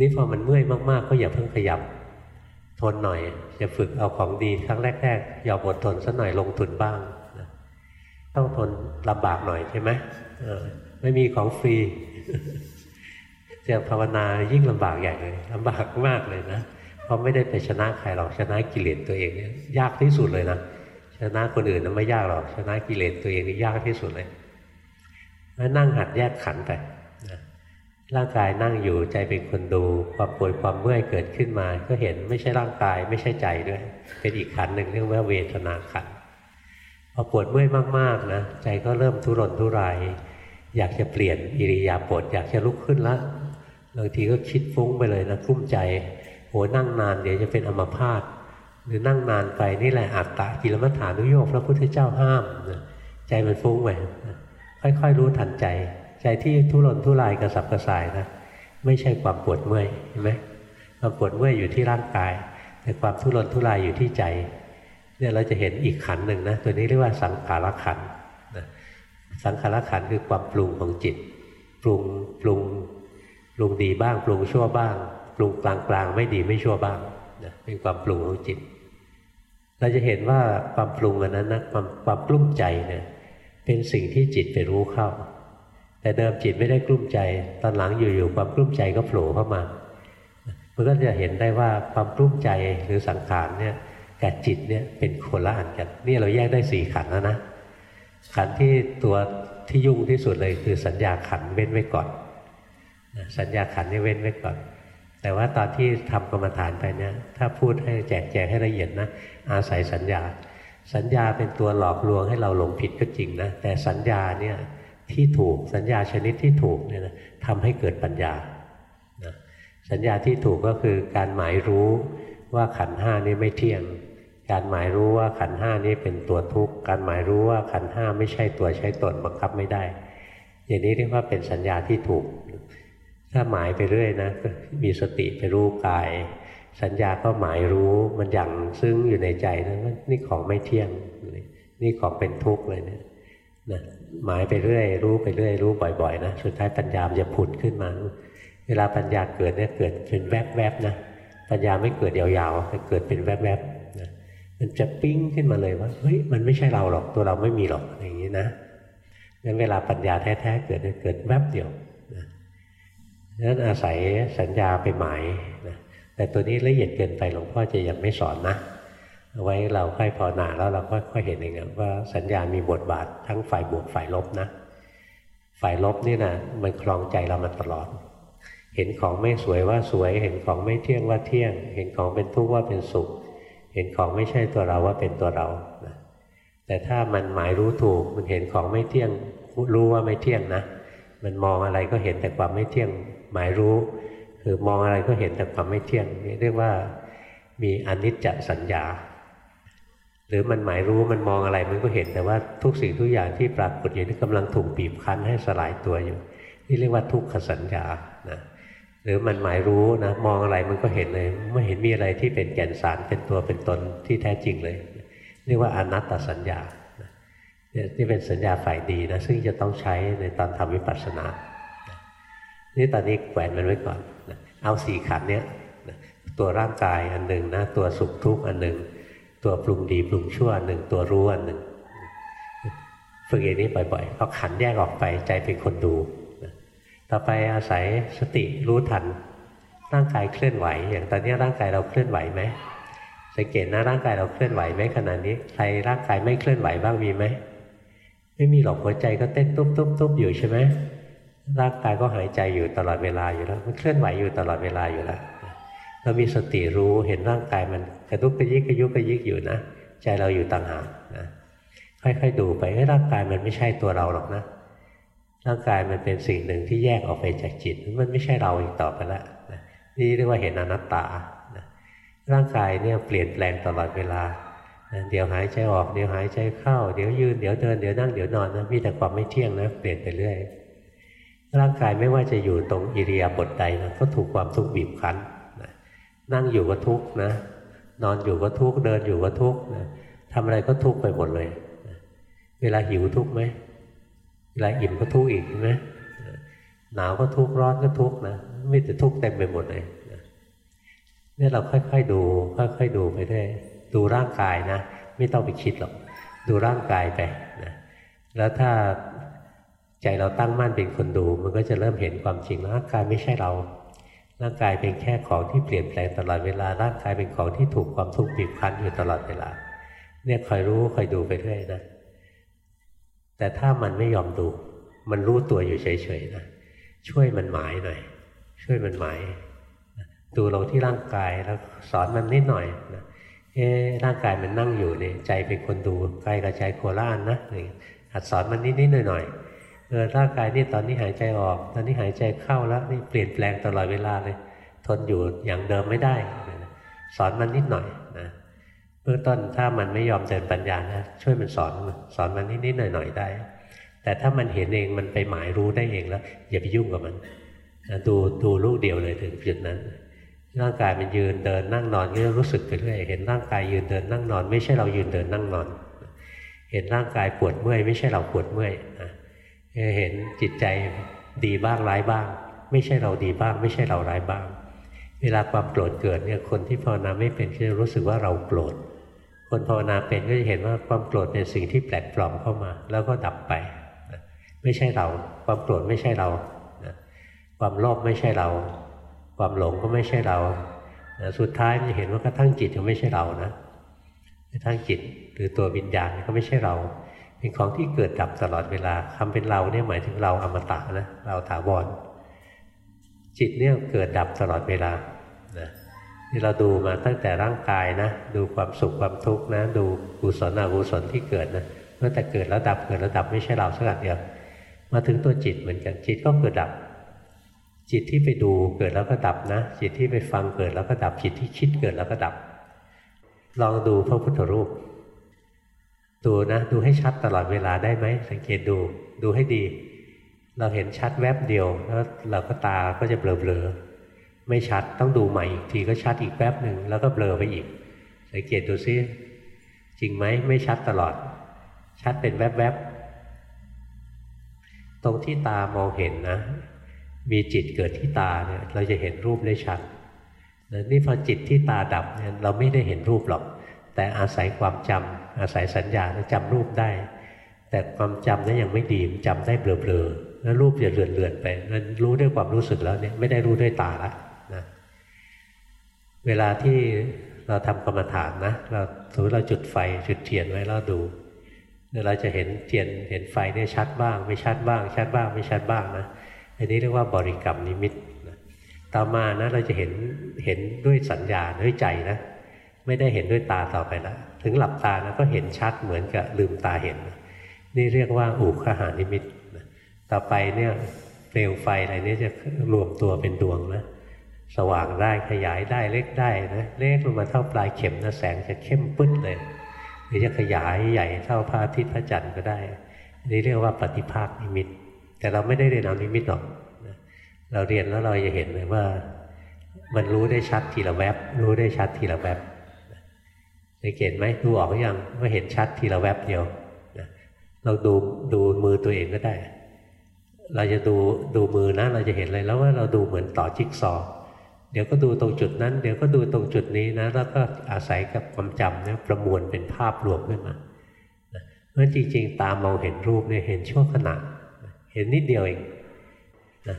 นี่พอมันเมื่อยมากๆ ก็อย่าเพิ่งขยับ ทนหน่อยจะฝึกเอาของดีครั้งแรกๆอย่าอดทนสักหน่อยลงทุนบ้างนะต้องทนลำบากหน่อยใช่ไหมไม่มีของฟรี จะภาวนายิ่งลำบากใหญ่เลยลำบากมากเลยนะเพราะไม่ได้ไปชนะใครหรอกชนะกิเลสตัวเองเนี่ยยากที่สุดเลยนะชนะคนอื่นนั้นไม่ยากหรอกชนะกิเลสตัวเองนี่ยากที่สุดเลยแล้วนั่งหัดแยกขันไปนะร่างกายนั่งอยู่ใจเป็นคนดู ความปวดความเมื่อยเกิดขึ้นมา ก็เห็นไม่ใช่ร่างกายไม่ใช่ใจด้วย เป็นอีกขันหนึ่งเรียกว่าเวทนาขันพอปวดเมื่อยมากๆนะใจก็เริ่มทุรนทุราย อยากจะเปลี่ยนอิริยาบถอยากจะลุกขึ้นแล้ว บางทีก็คิดฟุ้งไปเลยนะกุ้มใจโหนั่งนานเดี๋ยวจะเป็นอัมพาตหรือนั่งนานไปนี่แหละอัตตะกิลมัฏฐานุโยคพระพุทธเจ้าห้ามใจมันฟุ้งไปค่อยๆรู้ทันใจ ใจที่ทุรนทุรายกระสับกระส่ายนะไม่ใช่ความปวดเมื่อยเห็นไหมความปวดเมื่อยอยู่ที่ร่างกาย แต่ความทุรนทุรายอยู่ที่ใจเนี่ยเราจะเห็นอีกขันหนึ่งนะตัวนี้เรียกว่าสังขารขันสังขารขันคือความปรุงของจิต ปรุงปรุง ปรุงดีบ้าง ปรุงชั่วบ้าง ปรุงกลางกลางไม่ดีไม่ชั่วบ้างนะเป็นความปรุงของจิต เราจะเห็นว่าความปรุงอันนั้นนะความความกลุ้มใจเนี่ยเป็นสิ่งที่จิตไปรู้เข้า แต่เดิมจิตไม่ได้กลุ้มใจ ตอนหลังอยู่ๆความกลุ้มใจก็โผล่เข้ามามันก็จะเห็นได้ว่าความกลุ้มใจหรือสังขารเนี่ยกับจิตเนี่ยเป็นคนละอันกัน นี่เราแยกได้สี่ขันแล้วนะขันที่ตัวที่ยุ่งที่สุดเลยคือสัญญาขันเว้นไว้ก่อน สัญญาขันนี่เว้นไว้ก่อน แต่ว่าตอนที่ทำกรรมฐานไปเนี่ยถ้าพูดให้แจกแจงให้ละเอียดนะอาศัยสัญญา สัญญาเป็นตัวหลอกลวงให้เราหลงผิดก็จริงนะแต่สัญญาเนี่ยที่ถูกสัญญาชนิดที่ถูกเนี่ยนะทำให้เกิดปัญญานะสัญญาที่ถูกก็คือการหมายรู้ว่าขันห้านี้ไม่เที่ยง การหมายรู้ว่าขันห้านี้เป็นตัวทุกข์ การหมายรู้ว่าขันห้าไม่ใช่ตัวใช้ตนบังคับไม่ได้ อย่างนี้เรียกว่าเป็นสัญญาที่ถูก ถ้าหมายไปเรื่อยนะมีสติไปรู้กาย สัญญาก็หมายรู้มันอย่างซึ้งอยู่ในใจนะว่านี่ของไม่เที่ยง นี่ของเป็นทุกข์เลยเนี่ยนะหมายไปเรื่อย รู้ไปเรื่อย รู้บ่อยๆนะสุดท้ายปัญญาจะผุดขึ้นมา เวลาปัญญาเกิดเนี่ยเกิดเป็นแวบๆนะปัญญาไม่เกิดยาวๆแต่เกิดเป็นแวบๆนะมันจะปิ้งขึ้นมาเลยว่าเฮ้ยมันไม่ใช่เราหรอกตัวเราไม่มีหรอกอย่างนี้นะงั้นเวลาปัญญาแท้ๆเกิดเกิดแวบเดียว นั้นอาศัยสัญญาไปหมายนะแต่ตัวนี้ละเอียดเกินไปหลวงพ่อจะยังไม่สอนนะเอาไว้เราค่อยพอหนาแล้วเราก็ค่อยเห็นเองว่าสัญญามีบทบาททั้งฝ่ายบวกฝ่ายลบนะ ฝ่ายลบนี่นะมันคลองใจเรามาตลอด เห็นของไม่สวยว่าสวย เห็นของไม่เที่ยงว่าเที่ยง เห็นของเป็นทุกข์ว่าเป็นสุข เห็นของไม่ใช่ตัวเราว่าเป็นตัวเรานะแต่ถ้ามันหมายรู้ถูกมันเห็นของไม่เที่ยงรู้ว่าไม่เที่ยงนะ มันมองอะไรก็เห็นแต่ความไม่เที่ยง หมายรู้ คือมองอะไรก็เห็นแต่ความไม่เที่ยงนี่เรียกว่ามีอนิจจสัญญา หรือมันหมายรู้มันมองอะไรมันก็เห็นแต่ว่าทุกสิ่งทุกอย่างที่ปรากฏอยู่นี่กำลังถูกบีบคั้นให้สลายตัวอยู่ นี่เรียกว่าทุกขสัญญานะหรือมันหมายรู้นะมองอะไรมันก็เห็นเลย ไม่เห็นมีอะไรที่เป็นแก่นสารเป็นตัวเป็นตนที่แท้จริงเลย เรียกว่าอนัตตสัญญาเนี่ยนี่เป็นสัญญาฝ่ายดีนะซึ่งจะต้องใช้ในตอนทำวิปัสสนา นี่ตอนนี้แขวนมันไว้ก่อนเอาสี่ขันเนี้ยตัวร่างกายอันหนึ่งนะตัวสุขทุกข์อันหนึ่ง ตัวปรุงดีปรุงชั่วอันหนึ่งตัวรู้อันหนึ่งฝึกอย่างนี้บ่อยๆพอขันแยกออกไปใจเป็นคนดูต่อไปอาศัยสติรู้ทัน ร่างกายเคลื่อนไหว อย่างตอนนี้ร่างกายเราเคลื่อนไหวไหมสังเกตนะร่างกายเราเคลื่อนไหวไหมขณะนี้ใครร่างกายไม่เคลื่อนไหวบ้างมีไหมไม่มีหรอกหัวใจก็เต้นตุ๊บตุ๊บตุ๊บอยู่ใช่ไหม ร่างกายก็หายใจอยู่ตลอดเวลาอยู่แล้ว มันเคลื่อนไหวอยู่ตลอดเวลาอยู่แล้วเรามีสติรู้เห็นร่างกายมันกระดุกกระยิกกระยุกกระยิกอยู่นะใจเราอยู่ต่างหากนะค่อยๆดูไปร่างกายมันไม่ใช่ตัวเราหรอกนะร่างกายมันเป็นสิ่งหนึ่งที่แยกออกไปจากจิต มันไม่ใช่เราอีกต่อไปแล้วนะนี่เรียกว่าเห็นอนัตตานะร่างกายเนี่ยเปลี่ยนแปลงตลอดเวลานะเดี๋ยวหายใจออก เดี๋ยวหายใจเข้า เดี๋ยวยืน เดี๋ยวเดิน เดี๋ยวนั่ง เดี๋ยวนอนนะ มีแต่ความไม่เที่ยงนะ เปลี่ยนไปเรื่อย ร่างกายไม่ว่าจะอยู่ตรงอิริยาบถใดนะก็ถูกความทุกข์บีบคั้นนะนั่งอยู่ก็ทุกข์นะ นอนอยู่ก็ทุกข์เดินอยู่ก็ทุกข์นะทำอะไรก็ทุกข์ไปหมดเลยนะเวลาหิวทุกข์ไหมเวลาอิ่มก็ทุกข์อีกใช่ไหมหนาวก็ทุกข์ร้อนก็ทุกข์นะไม่แต่ทุกข์เต็มไปหมดเลยเนี่ยเราค่อย ๆ ดู ค่อยๆดูไปได้ ดูร่างกายนะ ไม่ต้องไปคิดหรอก ดูร่างกายไปนะแล้วถ้า ใจเราตั้งมั่นเป็นคนดู มันก็จะเริ่มเห็นความจริงร่างกายไม่ใช่เรา ร่างกายเป็นแค่ของที่เปลี่ยนแปลงตลอดเวลา ร่างกายเป็นของที่ถูกความทุกข์บีบคั้นอยู่ตลอดเวลา เนี่ยคอยรู้คอยดูไปเรื่อยนะ แต่ถ้ามันไม่ยอมดู มันรู้ตัวอยู่เฉยๆนะ ช่วยมันหมายหน่อย ช่วยมันหมาย ดูลงที่ร่างกายแล้วสอนมันนิดหน่อยนะเอ๊ร่างกายมันนั่งอยู่เนี่ยใจเป็นคนดูกายกับใจโคล่านนะหัดสอนมันนิดๆหน่อยๆ เออร่างกายนี่ตอนนี้หายใจออก ตอนนี้หายใจเข้าแล้วนี่เปลี่ยนแปลงตลอดเวลาเลย ทนอยู่อย่างเดิมไม่ได้ สอนมันนิดหน่อยนะเบื้องต้นถ้ามันไม่ยอมเดินปัญญานะช่วยมันสอนสอนมันนิดนิดหน่อยหน่อยได้ แต่ถ้ามันเห็นเองมันไปหมายรู้ได้เองแล้ว อย่าไปยุ่งกับมันดูดูลูกเดียวเลยถึงจุดนั้นร่างกายมันยืนเดินนั่งนอนก็รู้สึกไปเรื่อยเห็นร่างกายยืนเดินนั่งนอน ไม่ใช่เรายืนเดินนั่งนอน เห็นร่างกายปวดเมื่อยไม่ใช่เราปวดเมื่อยนะ เห็นจิตใจดีบ้างร้ายบ้าง ไม่ใช่เราดีบ้าง ไม่ใช่เราร้ายบ้าง เวลาความโกรธเกิดเนี่ยคนที่ภาวนาไม่เป็นก็จะรู้สึกว่าเราโกรธคนภาวนาเป็นก็จะเห็นว่าความโกรธเป็นสิ่งที่แปลกปลอมเข้ามา แล้วก็ดับไป ไม่ใช่เรา ความโกรธไม่ใช่เราความโลภไม่ใช่เรา ความหลงก็ไม่ใช่เราสุดท้ายจะเห็นว่ากระทั่งจิตก็ไม่ใช่เรานะกระทั่งจิตหรือตัววิญญาณก็ไม่ใช่เรา เป็นของที่เกิดดับตลอดเวลาคำเป็นเราเนี่ยหมายถึงเราอมตะนะเราถาวรจิตเนี่ยเกิดดับตลอดเวลานะที่เราดูมาตั้งแต่ร่างกายนะดูความสุขความทุกข์นะดูกุศลอกุศลที่เกิดนะเมื่อแต่เกิดแล้วดับเกิดแล้วดับไม่ใช่เราสักเดียว มาถึงตัวจิตเหมือนกันจิตก็เกิดดับ จิตที่ไปดูเกิดแล้วก็ดับนะ จิตที่ไปฟังเกิดแล้วก็ดับจิตที่คิดเกิดแล้วก็ดับ ลองดูพระพุทธรูป ดูนะดูให้ชัดตลอดเวลาได้ไหมสังเกตดูดูให้ดี เราเห็นชัดแวบเดียวแล้วเราก็ตาก็จะเบลอๆไม่ชัดต้องดูใหม่อีกทีก็ชัดอีกแวบหนึ่งแล้วก็เบลอไปอีก สังเกตดูซิจริงไหมไม่ชัดตลอด ชัดเป็นแวบๆตรงที่ตามองเห็นนะ มีจิตเกิดที่ตาเนี่ยเราจะเห็นรูปได้ชัดนี่พอจิตที่ตาดับเนี่ยเราไม่ได้เห็นรูปหรอก แต่อาศัยความจำอาศัยสัญญาจำรูปได้ แต่ความจำนั้นยังไม่ดีจำได้เบลอๆแล้วรูปจะเลื่อนเลื่อนไปมันรู้ด้วยความรู้สึกแล้วเนี่ยไม่ได้รู้ด้วยตาละนะเวลาที่เราทำกรรมฐานนะเราสมมติเราจุดไฟจุดเทียนไว้แล้วดูเราจะเห็นเทียนเห็นไฟเนี่ยชัดบ้าง ไม่ชัดบ้าง ชัดบ้างไม่ชัดบ้างนะอันนี้เรียกว่าบริกรรมนิมิตต่อมานะเราจะเห็นเห็นด้วยสัญญาด้วยใจนะ ไม่ได้เห็นด้วยตาต่อไปแล้วถึงหลับตานะก็เห็นชัดเหมือนกับลืมตาเห็น นี่เรียกว่าอุคหานิมิตต่อไปเนี่ยเปลวไฟอะไรนี้จะรวมตัวเป็นดวงนะสว่างได้ขยายได้เล็กได้นะเล็กลงมาเท่าปลายเข็มนะแสงจะเข้มปึ๊ดเลยหรือจะขยายใหญ่เท่าพระอาทิตย์พระจันทร์ก็ได้นี่เรียกว่าปฏิภาคนิมิต แต่เราไม่ได้เรียนเอานิมิตหรอกเราเรียนแล้วเราจะเห็นเลยว่า มันรู้ได้ชัดทีละแวบรู้ได้ชัดทีละแวบ สังเกตไหมดูออกหรือยังว่าเห็นชัดทีละแวบเดียวเราดูดูมือตัวเองก็ได้ เราจะดูดูมือนะเราจะเห็นเลยแล้วว่าเราดูเหมือนต่อจิ๊กซอเดี๋ยวก็ดูตรงจุดนั้น เดี๋ยวก็ดูตรงจุดนี้นะ แล้วก็อาศัยกับความจำเนี่ยประมวลเป็นภาพรวมขึ้นมาเพราะจริง ๆ ตามองเห็นรูปเนี่ยเห็นชั่วขณะ เห็นนิดเดียวเองนะ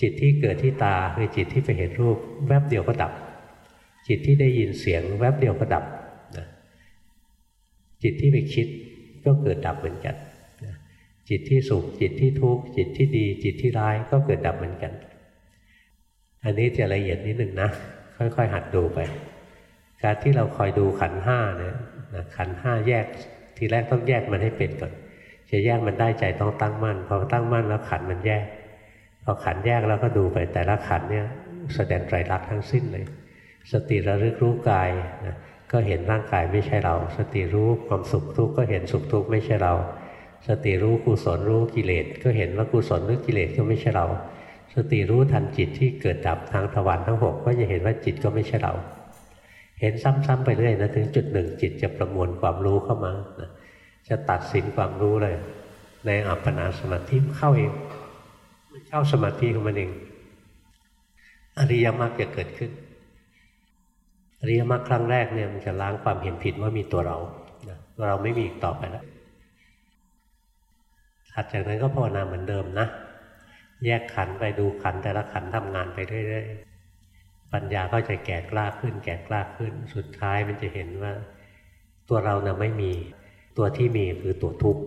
จิตที่เกิดที่ตาคือจิตที่ไปเห็นรูป แวบเดียวก็ดับ จิตที่ได้ยินเสียง แวบเดียวก็ดับ จิตที่ไปคิดก็เกิดดับเหมือนกันจิตที่สุขจิตที่ทุกข์จิตที่ดี จิตที่ร้ายก็เกิดดับเหมือนกัน อันนี้จะละเอียดนิดหนึ่งนะ ค่อยๆ หัดดูไป การที่เราคอยดูขันห้าเนี่ยขันห้าแยกทีแรกต้องแยกมันให้เป็นก่อน จะแยกมันได้ใจต้องตั้งมั่นพอตั้งมั่นแล้วขันมันแยกพอขันแยกแล้วก็ดูไปแต่ละขันเนี่ยแสดงไตรลักษณ์ทั้งสิ้นเลย สติระลึกรู้กายนะ ก็เห็นร่างกายไม่ใช่เรา สติรู้ความสุขทุกข์ก็เห็นสุขทุกข์ไม่ใช่เรา สติรู้กุศลรู้กิเลสก็เห็นว่ากุศลหรือกิเลสก็ไม่ใช่เรา สติรู้ทันจิตที่เกิดดับทางทวารทั้งหกก็จะเห็นว่าจิตก็ไม่ใช่เรา เห็นซ้ำๆไปเรื่อยนะถึงจุดหนึ่งจิตจะประมวลความรู้เข้ามานะจะตัดสินความรู้เลย ในอัปปนาสมาธิเข้าเองเข้าสมาธิของมันเองอริยมรรคจะเกิดขึ้น อริยมรรคครั้งแรกเนี่ยมันจะล้างความเห็นผิดว่ามีตัวเราตัวเราไม่มีอีกต่อไปแล้วถัดจากนั้นก็ภาวนาเหมือนเดิมนะ แยกขันไปดูขันแต่ละขันทำงานไปเรื่อยๆปัญญาก็จะแก่กล้าขึ้น แก่กล้าขึ้น สุดท้ายมันจะเห็นว่า ตัวเรานะ่ะไม่มีตัวที่มีคือตัวทุกข์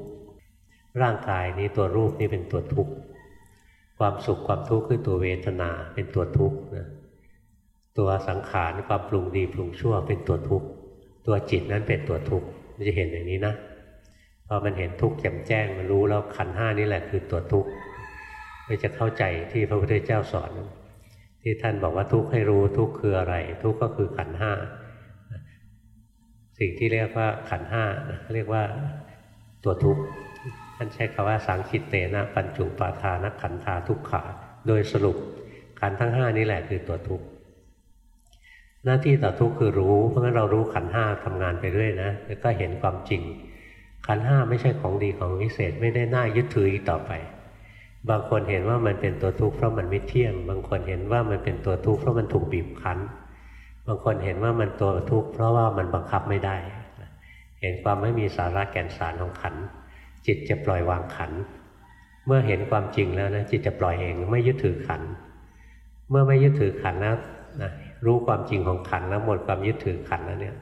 ร่างกายนี้ตัวรูปนี้เป็นตัวทุกข์ความสุขความทุกข์คือตัวเวทนาเป็นตัวทุกข์นะ ตัวสังขารความปรุงดีปรุงชั่วเป็นตัวทุกข์ตัวจิตนั้นเป็นตัวทุกข์มันจะเห็นอย่างนี้นะพอมันเห็นทุกข์แจ่มแจ้งมันรู้แล้วขันห้านี่แหละคือตัวทุกข์มันจะเข้าใจที่พระพุทธเจ้าสอน ที่ท่านบอกว่าทุกข์ให้รู้ทุกข์คืออะไร ทุกข์ก็คือขันห้าสิ่งที่เรียกว่าขันห้าเรียกว่าตัวทุกข์ท่านใช้คำว่าสังคิตเตนะปัญจุปาทานขันธาทุกขา โดยสรุปขันทั้งห้านี่แหละคือตัวทุกข์ หน้าที่ต่อทุกข์คือรู้ เพราะงั้นเรารู้ขันห้าทำงานไปเรื่อยนะแล้วก็เห็นความจริง ขันห้าไม่ใช่ของดีของวิเศษไม่ได้น่ายึดถืออีกต่อไป บางคนเห็นว่ามันเป็นตัวทุกข์เพราะมันไม่เที่ยง บางคนเห็นว่ามันเป็นตัวทุกข์เพราะมันถูกบีบคั้น บางคนเห็นว่ามันตัวทุกข์เพราะว่ามันบังคับไม่ได้ เห็นความไม่มีสาระแก่นสารของขัน จิตจะปล่อยวางขัน เมื่อเห็นความจริงแล้วนะจิตจะปล่อยเองไม่ยึดถือขัน เมื่อไม่ยึดถือขันแล้วนะ รู้ความจริงของขันแล้วหมดความยึดถือขันแล้วเนี่ย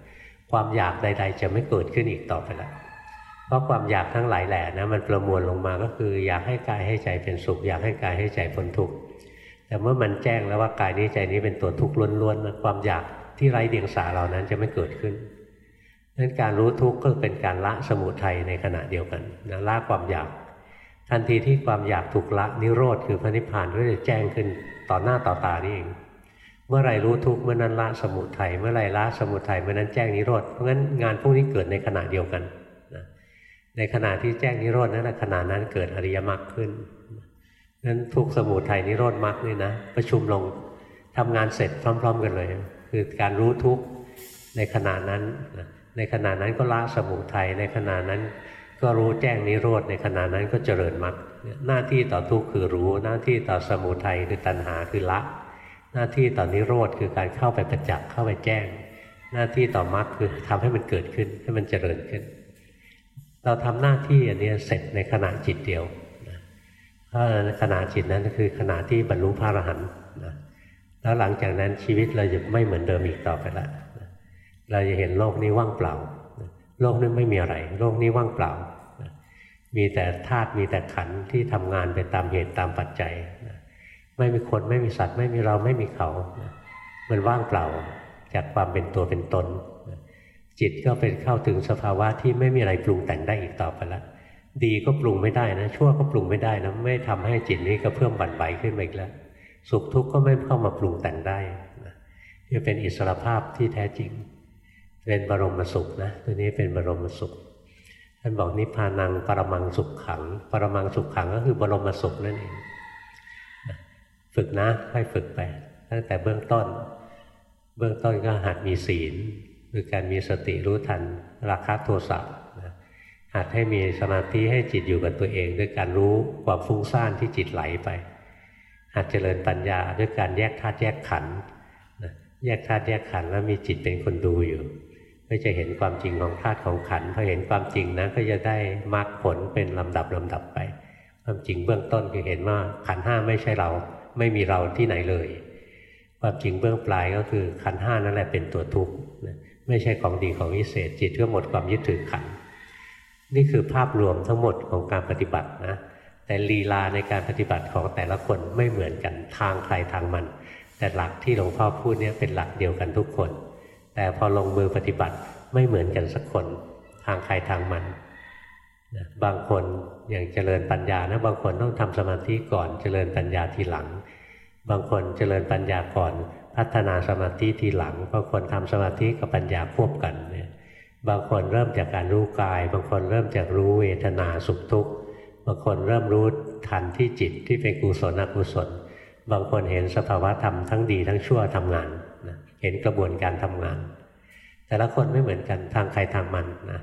ความอยากใด ๆ จะไม่เกิดขึ้นอีกต่อไปแล้วเพราะความอยากทั้งหลายแหล่นะมันประมวลลงมาก็คือ อยากให้กายให้ใจเป็นสุข อยากให้กายให้ใจพ้นทุกข์แต่เมื่อมันแจ้งแล้วว่ากายนี้ใจนี้เป็นตัวทุกข์ล้วนๆนะความอยากที่ไร้เดียงสาเหล่านั้นจะไม่เกิดขึ้นนั้นการรู้ทุกข์ก็เป็นการละสมุทัยในขณะเดียวกันนะละความอยาก ทันทีที่ความอยากถูกละนิโรธคือพระนิพพานก็จะแจ้งขึ้นต่อหน้าต่อตานี่เอง มื่อไรรู้ทุกเมื่อนั้นละสมุทัยเมื่อไรละสมุทัยเมื่อนั้นแจ้งนิโรธเพราะงั้นงานพวกนี้เกิดในขณะเดียวกันนะในขณะที่แจ้งนิโรธนั้นขณะนั้นเกิดอริยมรรคขึ้นนั้นทุกสมุทัยนิโรธมรรคนี่นะประชุมลงทำงานเสร็จพร้อม ๆ กันเลย คือการรู้ทุกในขณะนั้นนะในขณะนั้นก็ละสมุทัยในขณะนั้นก็รู้แจ้งนิโรธในขณะนั้นก็เจริญมรรคหน้าที่ต่อทุกข์คือรู้หน้าที่ต่อสมุทัยคือตัณหาคือละ หน้าที่ต่อนิโรธคือการเข้าไปประจักษ์เข้าไปแจ้ง หน้าที่ต่อมรรคคือทำให้มันเกิดขึ้นให้มันเจริญขึ้น เราทำหน้าที่อันนี้เสร็จในขณะจิตเดียวเพราะขณะจิตนั้นคือขณะที่บรรลุพระอรหันต์นะแล้วหลังจากนั้นชีวิตเราจะไม่เหมือนเดิมอีกต่อไปละเราจะเห็นโลกนี้ว่างเปล่า โลกนี้ไม่มีอะไร โลกนี้ว่างเปล่า มีแต่ธาตุมีแต่ขันธ์ที่ทำงานไปตามเหตุตามปัจจัย ไม่มีคนไม่มีสัตว์ไม่มีเราไม่มีเขา มันว่างเปล่าจากความเป็นตัวเป็นตน จิตก็เป็นเข้าถึงสภาวะที่ไม่มีอะไรปรุงแต่งได้อีกต่อไปละดีก็ปรุงไม่ได้นะชั่วก็ปรุงไม่ได้นะไม่ทำให้จิตนี้ก็เพิ่มบั่นไหวขึ้นมาอีกแล้ว สุขทุกข์ก็ไม่เข้ามาปรุงแต่งได้นี่เป็นอิสรภาพที่แท้จริง เป็นบรมสุขนะตัวนี้เป็นบรมสุขท่านบอกนิพพานังปรมังสุขขัง ปรมังสุขขังก็คือบรมสุขนั่นเอง ฝึกนะค่อยฝึกไป ตั้งแต่เบื้องต้น เบื้องต้นก็หัดมีศีลคือการมีสติรู้ทันราคะโทสะหัดให้มีสมาธิให้จิตอยู่กับตัวเองด้วยการรู้ความฟุ้งซ่านที่จิตไหลไป หัดเจริญปัญญาด้วยการแยกธาตุแยกขันธ์แยกธาตุแยกขันธ์แล้วมีจิตเป็นคนดูอยู่ก็จะเห็นความจริงของธาตุของขันธ์พอเห็นความจริงนะก็จะได้มรรคผลเป็นลำดับลำดับไป ความจริงเบื้องต้นคือเห็นว่าขันห้าไม่ใช่เรา ไม่มีเราที่ไหนเลย ความจริงเบื้องปลายก็คือขันห้านั่นแหละเป็นตัวทุกข์ไม่ใช่ของดีของวิเศษ จิตก็หมดความยึดถือขัน นี่คือภาพรวมทั้งหมดของการปฏิบัตินะแต่ลีลาในการปฏิบัติของแต่ละคนไม่เหมือนกันทางใครทางมัน แต่หลักที่หลวงพ่อพูดเนี้เป็นหลักเดียวกันทุกคน แต่พอลงมือปฏิบัติไม่เหมือนกันสักคนทางใครทางมันบางคนอย่างเจริญปัญญานะบางคนต้องทำสมาธิก่อนเจริญปัญญาทีหลัง บางคนเจริญปัญญาก่อนพัฒนาสมาธิทีหลังบางคนทำสมาธิกับปัญญาควบกันเนี่ยบางคนเริ่มจากการรู้กาย บางคนเริ่มจากรู้เวทนาสุขทุกข์บางคนเริ่มรู้ทันที่จิตที่เป็นกุศลอกุศล บางคนเห็นสภาวะธรรมทั้งดีทั้งชั่วทำงานนะเห็นกระบวนการทำงาน แต่ละคนไม่เหมือนกันทางใครทางมันนะ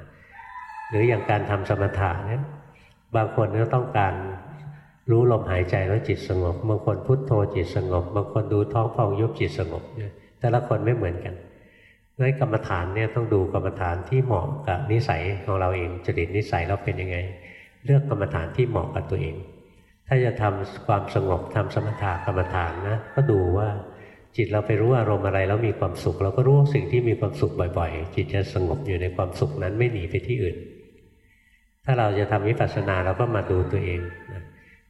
หรืออย่างการทำสมถะเนี่ยบางคนก็ต้องการ รู้ลมหายใจแล้วจิตสงบบางคนพุทโธจิตสงบบางคนดูท้องพองยุบจิตสงบเนี่ยแต่ละคนไม่เหมือนกันนั้นกรรมฐานเนี่ยต้องดูกรรมฐานที่เหมาะกับนิสัยของเราเองจริตนิสัยเราเป็นยังไง เลือกกรรมฐานที่เหมาะกับตัวเอง ถ้าจะทำความสงบทำสมถะกรรมฐานนะก็ดูว่าจิตเราไปรู้อารมณ์อะไรแล้วมีความสุข เราก็รู้สิ่งที่มีความสุขบ่อยๆ จิตจะสงบอยู่ในความสุขนั้นไม่หนีไปที่อื่น ถ้าเราจะทำวิปัสสนาเราก็มาดูตัวเองนะ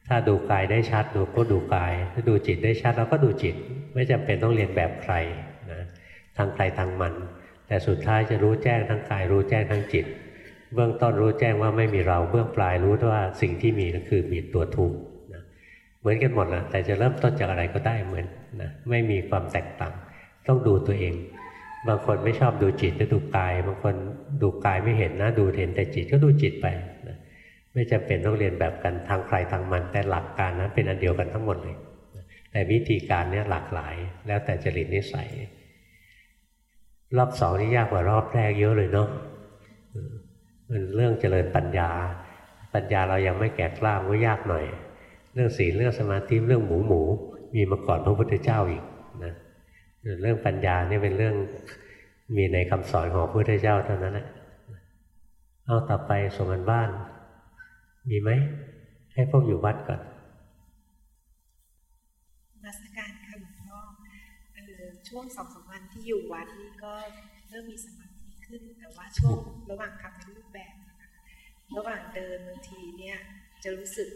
ถ้าดูกายได้ชัดดูก็ดูกาย ถ้าดูจิตได้ชัดเราก็ดูจิต ไม่จำเป็นต้องเรียนแบบใครนะทางใครทางมัน แต่สุดท้ายจะรู้แจ้งทั้งกายรู้แจ้งทั้งจิต เบื้องต้นรู้แจ้งว่าไม่มีเราเบื้องปลายรู้ว่าสิ่งที่มีก็คือมีตัวทุกข์นะเหมือนกันหมดนะแต่จะเริ่มต้นจากอะไรก็ได้เหมือนนะไม่มีความแตกต่าง ต้องดูตัวเอง บางคนไม่ชอบดูจิตก็ดูกาย บางคนดูกายไม่เห็นนะดูเห็นแต่จิตก็ดูจิตไป ไม่จำเป็นต้องเรียนแบบกันทางใครทางมัน แต่หลักการนะเป็นอันเดียวกันทั้งหมดเลย แต่วิธีการเนี่ยหลากหลายแล้วแต่จริตนิสัย รอบสองนี่ยากกว่ารอบแรกเยอะเลยเนาะมันเรื่องเจริญปัญญา ปัญญาเรายังไม่แก่กล้าก็ยากหน่อย เรื่องศีลเรื่องสมาธิเรื่องหมูหมู มีมาก่อนพระพุทธเจ้าอีกนะเรื่องปัญญาเนี่ยเป็นเรื่องมีในคำสอนของพระพุทธเจ้าเท่านั้นแหละเอาต่อไปสมบันบ้าน มีไหม ให้พวกอยู่วัดก่อนนักการค่ะหลวงพ่อช่วงสองสามวันที่อยู่วัดนี่ก็เริ่มมีสมาธิขึ้น แต่ว่าช่วงระหว่างทำในรูปแบบ ระหว่างเดินบางทีเนี่ย จะรู้สึก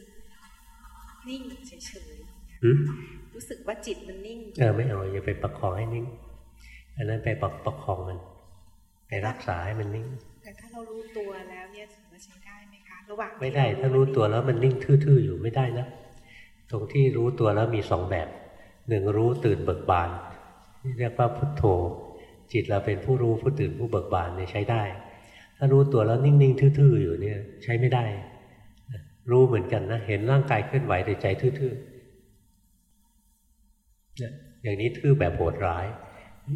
นิ่งเฉยๆรู้สึกว่าจิตมันนิ่ง เออไม่เอาอย่าไปประคองให้นิ่ง อันนั้นไปประประคองมัน ไปรักษาให้มันนิ่ง แต่ถ้าเรารู้ตัวแล้วเนี่ยถือว่าใช้ได้ไหมคะ ระหว่างไม่ได้ ถ้ารู้ตัวแล้วมันนิ่งทื่อๆอยู่ไม่ได้นะ ตรงที่รู้ตัวแล้วมีสองแบบหนึ่งรู้ตื่นเบิกบาน เรียกว่าพุทโธ จิตเราเป็นผู้รู้ผู้ตื่นผู้เบิกบานเนี่ยใช้ได้ ถ้ารู้ตัวแล้วนิ่งๆทื่อๆอยู่เนี่ยใช้ไม่ได้ รู้เหมือนกันนะ เห็นร่างกายเคลื่อนไหวแต่ใจทื่อๆเนี่ยอย่างนี้ทื่อแบบโหดร้าย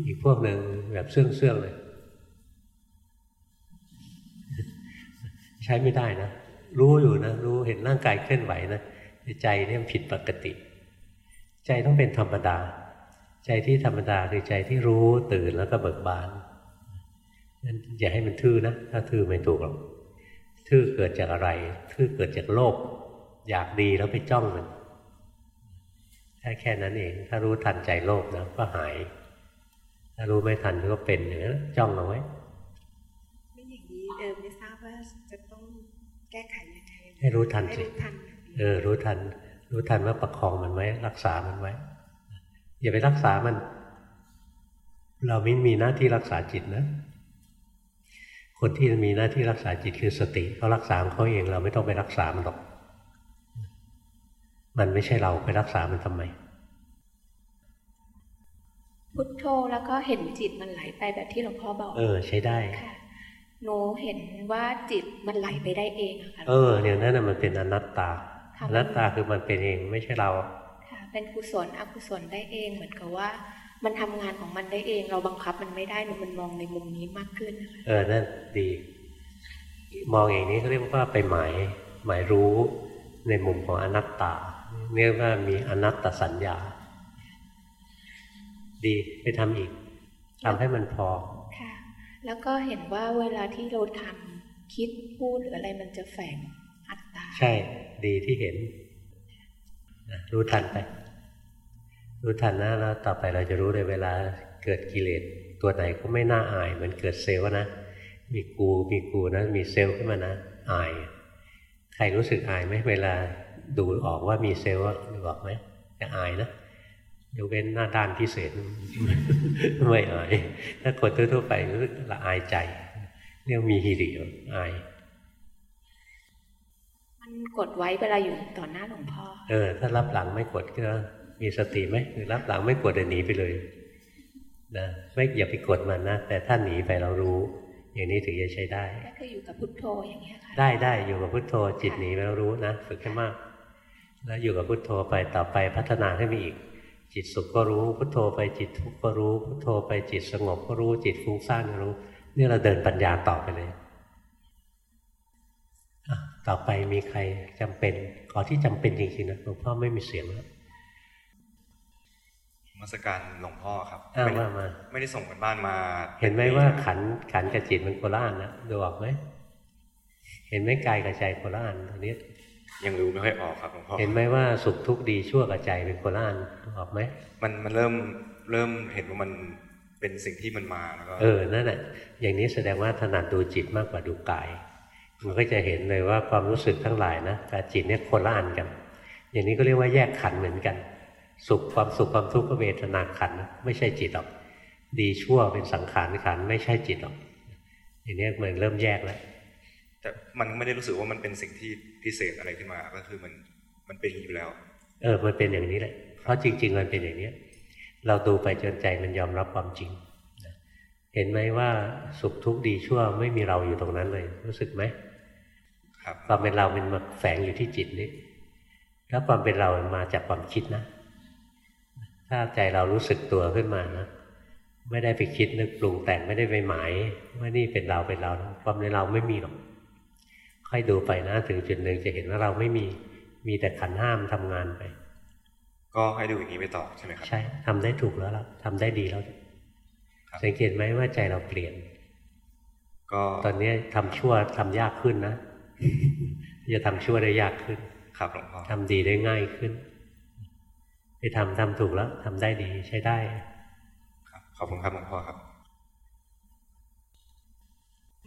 อีกพวกหนึ่งแบบเสื่องๆเลย ใช้ไม่ได้นะ รู้อยู่นะรู้เห็นร่างกายเคลื่อนไหวนะใจเนี่ยผิดปกติ ใจต้องเป็นธรรมดา ใจที่ธรรมดาคือใจที่รู้ตื่นแล้วก็เบิกบานนั่นอย่าให้มันทื่อนะถ้าทื่อไม่ถูกหรอกทื่อเกิดจากอะไรทื่อเกิดจากโลภอยากดีแล้วไปจ้องมันแค่แค่นั้นเอง ถ้ารู้ทันใจโลภนะก็หาย ถ้ารู้ไม่ทันก็เป็นอย่างนั้นจ้องเอาไว้ ไม่อย่างนี้เออไม่ทราบว่าจะต้อง แก้ไขยังไงให้รู้ทันสิให้รู้ทันเออรู้ทัน รู้ทันว่าประคองมันไว้รักษามันไว้ อย่าไปรักษามัน เราไม่มีหน้าที่รักษาจิตนะ คนที่มีหน้าที่รักษาจิตคือสติเขารักษาของเขาเองเราไม่ต้องไปรักษามันหรอก มันไม่ใช่เราไปรักษามันทำไมพุทโธแล้วก็เห็นจิตมันไหลไปแบบที่หลวงพ่อบอก เออ ใช้ได้ค่ะ หนูเห็นว่าจิตมันไหลไปได้เองอะค่ะเอออย่างนั้นน่ะมันเป็นอนัตตาค่ะอนัตตาคือมันเป็นเองไม่ใช่เราค่ะเป็นกุศลอกุศลได้เองเหมือนกับว่า มันทำงานของมันได้เอง เราบังคับมันไม่ได้หนูมันมองในมุมนี้มากขึ้นนะคะเออนั่นดี มองอย่างนี้เขาเรียกว่าไปหมายหมายรู้ในมุมของอนัตตาเรียกว่ามีอนัตตสัญญา ดีไปทำอีกทำให้มันพอค่ะ แล้วก็เห็นว่าเวลาที่เราทำคิดพูดหรืออะไรมันจะแฝงอัตตา ใช่ ดีที่เห็น รู้ทันไป รู้ทันนะแล้วต่อไปเราจะรู้เลยเวลาเกิดกิเลสตัวไหนก็ไม่น่าอาย เหมือนเกิดเซลล์นะ มีกูมีกูนะ มีเซลล์ขึ้นมานะ อาย ใครรู้สึกอายไหมเวลาดูออกว่ามีเซลล์อะดูออกไหมจะอายนะ ยกเว้นหน้าด้านพิเศษไม่อายถ้าคนทั่วๆไปรู้สึกละอายใจเรียกมีฮิริอาย มันกดไว้เวลาอยู่ต่อหน้าหลวงพ่อ เออ ถ้ารับหลังไม่กดก็มีสติไหมหรือรับหลังไม่กดเดี๋ยวหนีไปเลยนะไม่อย่าไปกดมันนะแต่ถ้าหนีไปเรารู้ อย่างนี้ถึงจะใช้ได้ก็คืออยู่กับพุทโธอย่างเงี้ยค่ะได้ได้อยู่กับพุทโธจิตหนีไปแล้วรู้นะฝึกให้มาก แล้วอยู่กับพุทโธไปต่อไปพัฒนาให้มีอีก จิตสุขก็รู้พุทโธไปจิตทุกข์ก็รู้พุทโธไปจิตสงบก็รู้จิตฟุ้งซ่านก็รู้ นี่เราเดินปัญญาต่อไปเลยอะต่อไปมีใครจำเป็นขอที่จำเป็นจริงๆนะหลวงพ่อไม่มีเสียงแล้วมาสการหลวงพ่อครับอ้าวไม่ได้ว่ามาไม่ได้ส่งกันบ้านมา เห็นไหมว่าขันขันกับจิตมันโคละอันนะดูออกไหมเห็นไหมกายกับใจโคละอันอันนี้ ยังรู้ไม่ค่อยออกครับหลวงพ่อเห็นไหมว่าสุขทุกข์ดีชั่วกับใจเป็นโคละอันดูออกไหมมันมันเริ่มเริ่มเห็นว่ามันเป็นสิ่งที่มันมาแล้วก็เออนั่นแหละอย่างนี้แสดงว่าถนัดดูจิตมากกว่าดูกายมันก็จะเห็นเลยว่าความรู้สึกทั้งหลายนะกับจิตเนี่ยคนละอันกัน อย่างนี้ก็เรียกว่าแยกขันธ์เหมือนกัน สุขความสุขความทุกข์ก็เวทนาขันธ์นะไม่ใช่จิตหรอก ดีชั่วเป็นสังขารขันธ์ไม่ใช่จิตหรอกอย่างนี้มันเริ่มแยกแล้ว แต่มันไม่ได้รู้สึกว่ามันเป็นสิ่งที่พิเศษอะไรขึ้นมาก็คือมันมันเป็นอย่างนี้อยู่แล้ว เออ มันเป็นอย่างนี้แหละ เพราะจริง ๆ มันเป็นอย่างนี้เราดูไปจนใจมันยอมรับความจริงนะเห็นไหมว่าสุขทุกข์ดีชั่วไม่มีเราอยู่ตรงนั้นเลย รู้สึกไหมครับความเป็นเรามันมาแฝงอยู่ที่จิตนี่แล้วความเป็นเรามันมาจากความคิดนะ ถ้าใจเรารู้สึกตัวขึ้นมานะไม่ได้ไปคิดนึกปรุงแต่งไม่ได้ไปหมายว่านี่เป็นเราเป็นเรานะความเป็นเราไม่มีหรอก ค่อยดูไปนะ ถึงจุดหนึ่งจะเห็นว่าเราไม่มีมีแต่ขันธ์ห้ามทำงานไป ก็ให้ดูอย่างนี้ไปต่อใช่ไหมครับ ใช่ทำได้ถูกแล้วล่ะทำได้ดีแล้วครับสังเกตไหมว่าใจเราเปลี่ยน ก็ตอนนี้ทำชั่วทำยากขึ้นนะจะทำชั่วได้ยากขึ้น ครับหลวงพ่อทำดีได้ง่ายขึ้น ไปทำทำถูกแล้วทำได้ดีใช้ได้ ครับขอบคุณครับหลวงพ่อครับ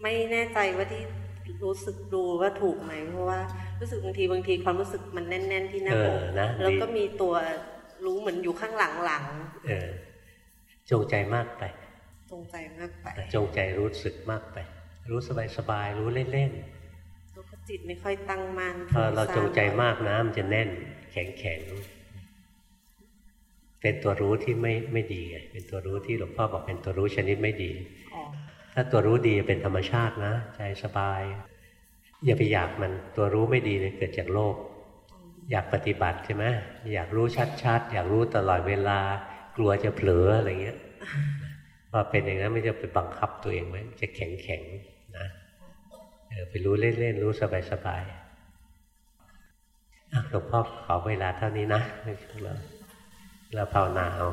ไม่แน่ใจว่าที่ รู้สึกดูว่าถูกไหมเพราะว่ารู้สึกบางทีบางทีความรู้สึกมันแน่น ๆ ที่หน้าเอออกนะแล้วดีก็มีตัวรู้เหมือนอยู่ข้างหลังหลังเออจงใจมากไปตรงใจมากไปจงใจรู้สึกมากไป รู้สบายสบายๆรู้เล่นแล้วก็จิตไม่ค่อยตั้งมั่นๆพอเราจงใจมากนะมันจะแน่น แข็งแข็งเป็นตัวรู้ที่ไม่ไม่ดีไงเป็นตัวรู้ที่หลวงพ่อบอกเป็นตัวรู้ชนิดไม่ดีอ๋อ ถ้าตัวรู้ดีเป็นธรรมชาตินะ ใจสบาย อย่าไปอยากมันตัวรู้ไม่ดีเนี่ยเกิดจากโลภอยากปฏิบัติใช่ไหมอยากรู้ชัดๆ อยากรู้ตลอดเวลา กลัวจะเผลออะไรเงี้ยพอเป็นอย่างนั้นไม่จะไปบังคับตัวเองไหมจะแข็งแข็งๆนะเออไปรู้เล่นๆรู้สบายๆหลวงพ่อขอเวลาเท่านี้นะเราเราภาวนาเอา